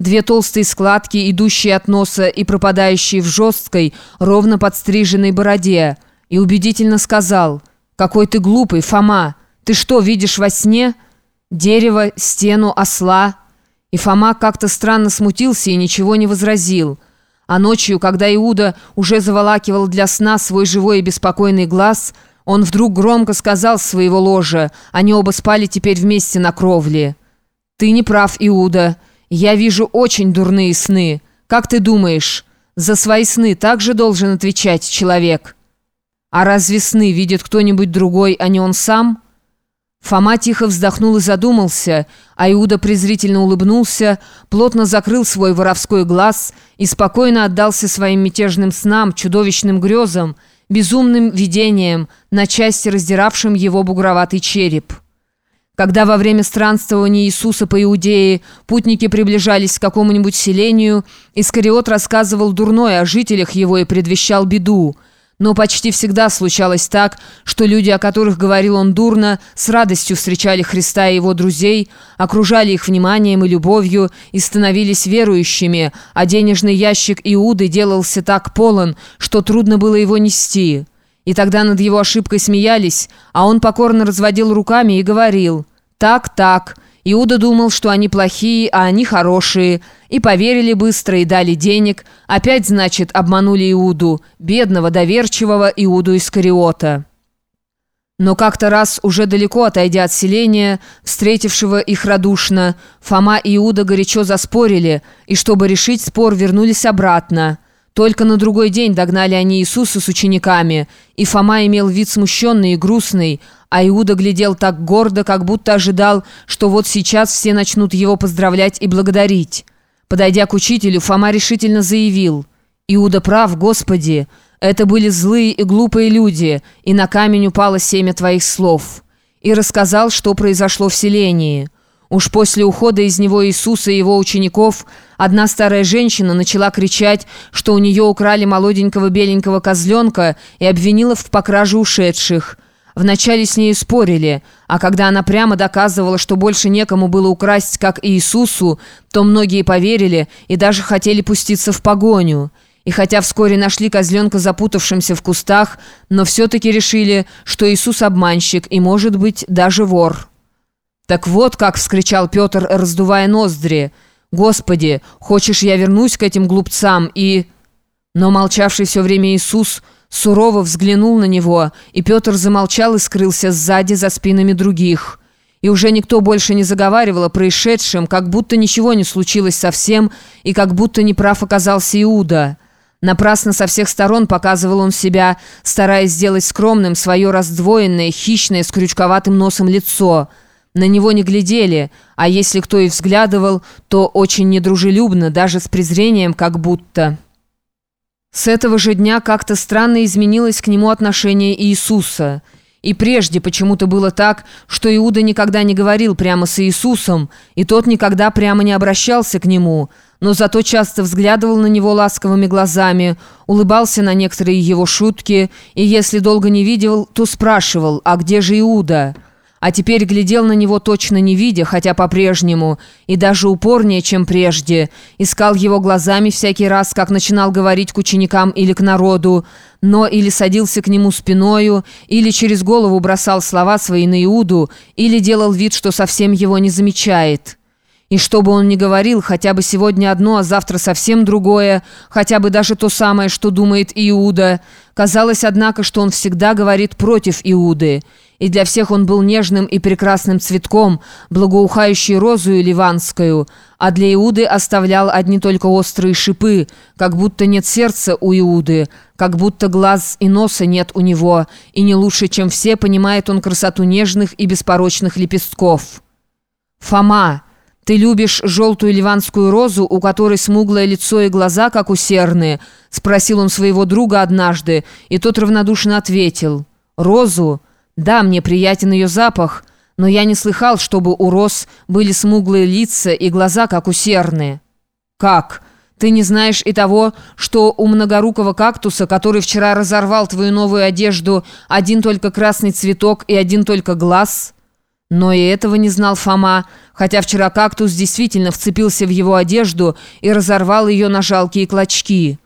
две толстые складки, идущие от носа и пропадающие в жесткой, ровно подстриженной бороде, и убедительно сказал «Какой ты глупый, Фома! Ты что, видишь во сне? Дерево, стену, осла?» И Фома как-то странно смутился и ничего не возразил. А ночью, когда Иуда уже заволакивал для сна свой живой и беспокойный глаз, он вдруг громко сказал своего ложа, они оба спали теперь вместе на кровле. «Ты не прав, Иуда. Я вижу очень дурные сны. Как ты думаешь, за свои сны также должен отвечать человек? А разве сны видит кто-нибудь другой, а не он сам?» Фома тихо вздохнул и задумался, а Иуда презрительно улыбнулся, плотно закрыл свой воровской глаз и спокойно отдался своим мятежным снам, чудовищным грезам, безумным видениям, на части раздиравшим его бугроватый череп. Когда во время странствования Иисуса по Иудее путники приближались к какому-нибудь селению, Искариот рассказывал дурное о жителях его и предвещал беду – но почти всегда случалось так, что люди, о которых говорил он дурно, с радостью встречали Христа и его друзей, окружали их вниманием и любовью и становились верующими, а денежный ящик Иуды делался так полон, что трудно было его нести. И тогда над его ошибкой смеялись, а он покорно разводил руками и говорил «Так, так». Иуда думал, что они плохие, а они хорошие, и поверили быстро и дали денег. Опять, значит, обманули Иуду, бедного, доверчивого Иуду Искариота. Но как-то раз, уже далеко отойдя от селения, встретившего их радушно, Фома и Иуда горячо заспорили, и чтобы решить спор, вернулись обратно. Только на другой день догнали они Иисуса с учениками, и Фома имел вид смущенный и грустный, а Иуда глядел так гордо, как будто ожидал, что вот сейчас все начнут его поздравлять и благодарить. Подойдя к учителю, Фома решительно заявил, «Иуда прав, Господи, это были злые и глупые люди, и на камень упало семя Твоих слов». И рассказал, что произошло в селении. Уж после ухода из него Иисуса и его учеников одна старая женщина начала кричать, что у нее украли молоденького беленького козленка и обвинила в покраже ушедших – Вначале с ней спорили, а когда она прямо доказывала, что больше некому было украсть, как Иисусу, то многие поверили и даже хотели пуститься в погоню. И хотя вскоре нашли козленка запутавшимся в кустах, но все-таки решили, что Иисус обманщик и, может быть, даже вор. «Так вот как!» — вскричал Петр, раздувая ноздри. «Господи, хочешь, я вернусь к этим глупцам и...» Но молчавший все время Иисус сурово взглянул на него, и Петр замолчал и скрылся сзади за спинами других. И уже никто больше не заговаривал о происшедшем, как будто ничего не случилось совсем, и как будто неправ оказался Иуда. Напрасно со всех сторон показывал он себя, стараясь сделать скромным свое раздвоенное, хищное, с крючковатым носом лицо. На него не глядели, а если кто и взглядывал, то очень недружелюбно, даже с презрением как будто... С этого же дня как-то странно изменилось к нему отношение Иисуса. И прежде почему-то было так, что Иуда никогда не говорил прямо с Иисусом, и тот никогда прямо не обращался к нему, но зато часто взглядывал на него ласковыми глазами, улыбался на некоторые его шутки, и если долго не видел, то спрашивал «А где же Иуда?» А теперь глядел на него точно не видя, хотя по-прежнему, и даже упорнее, чем прежде, искал его глазами всякий раз, как начинал говорить к ученикам или к народу, но или садился к нему спиною, или через голову бросал слова свои на Иуду, или делал вид, что совсем его не замечает». И что бы он ни говорил, хотя бы сегодня одно, а завтра совсем другое, хотя бы даже то самое, что думает Иуда, казалось, однако, что он всегда говорит против Иуды. И для всех он был нежным и прекрасным цветком, благоухающей розою ливанскую, а для Иуды оставлял одни только острые шипы, как будто нет сердца у Иуды, как будто глаз и носа нет у него, и не лучше, чем все, понимает он красоту нежных и беспорочных лепестков. «Фома!» «Ты любишь желтую ливанскую розу, у которой смуглое лицо и глаза, как у серны?» — спросил он своего друга однажды, и тот равнодушно ответил. «Розу? Да, мне приятен ее запах, но я не слыхал, чтобы у роз были смуглые лица и глаза, как у серны». «Как? Ты не знаешь и того, что у многорукого кактуса, который вчера разорвал твою новую одежду, один только красный цветок и один только глаз?» Но и этого не знал Фома, хотя вчера кактус действительно вцепился в его одежду и разорвал ее на жалкие клочки.